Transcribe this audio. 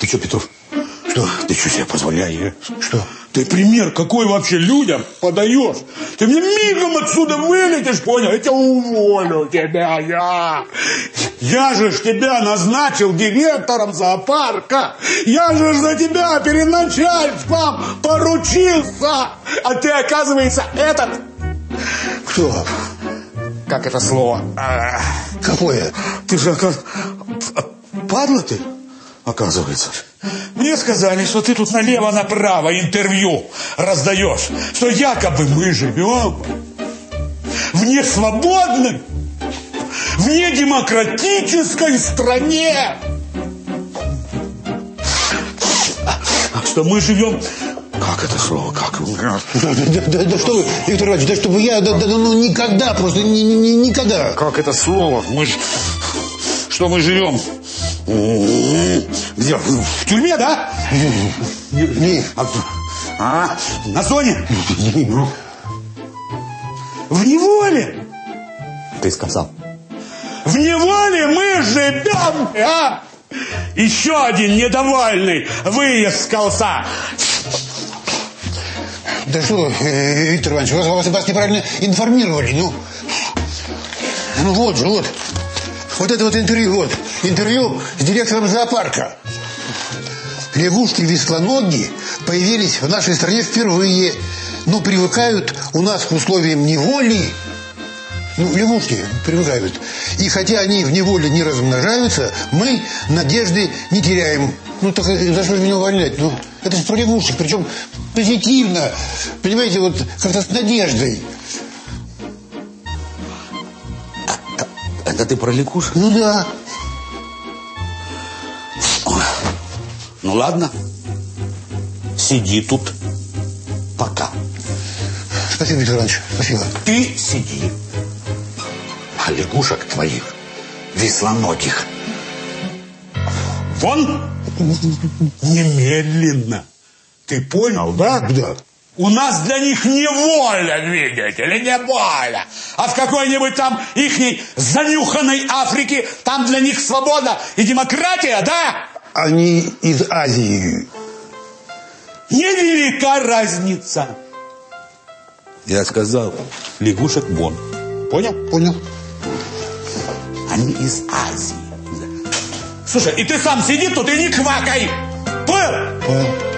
Ты что, Петров? Что? Ты что себе позволяешь? Что? Ты пример какой вообще людям подаешь? Ты мне мигом отсюда вылетишь, понял? Я тебя уволю, тебя я. Я же ж тебя назначил директором зоопарка. Я же ж за тебя перед начальством поручился. А ты, оказывается, этот... Кто? Как это слово? А, Какое? Ты же, оказ- падла ты, оказывается. Мне сказали, что ты тут налево-направо интервью раздаешь, что якобы мы живем в несвободной, в недемократической стране. Что мы живем... Как это слово? Как? Да, да, да что вы, Виктор Иванович, да чтобы я, да, да, ну никогда, просто ни- ни- никогда. Как это слово? Мы ж... Что мы живем? Где? В тюрьме, да? А, а, на зоне? В неволе? Ты сказал. В неволе мы живем, а? Еще один недовольный выискался. да что, э, Виктор Иванович, вас, вас неправильно информировали, ну. Ну вот же, вот. Вот это вот интервью, вот. Интервью с директором зоопарка. Лягушки-весклоноги появились в нашей стране впервые, но привыкают у нас к условиям неволи. Ну, лягушки привыкают. И хотя они в неволе не размножаются, мы надежды не теряем. Ну, так за что же меня увольнять? Ну, это же про лягушек, причем позитивно. Понимаете, вот как-то с надеждой. Это ты про лягушек? Ну да. Ну ладно. Сиди тут пока. Спасибо, Виктор Иванович, спасибо. Ты сиди. А лягушек твоих, веслоногих, вон немедленно. Ты понял, да? Да. У нас для них неволя, видите ли, неволя. А в какой-нибудь там ихней занюханной Африке там для них свобода и демократия, да? Они из Азии. Невелика разница. Я сказал, лягушек вон. Понял? Понял. Они из Азии. Слушай, и ты сам сиди тут и не квакай. Понял? Понял.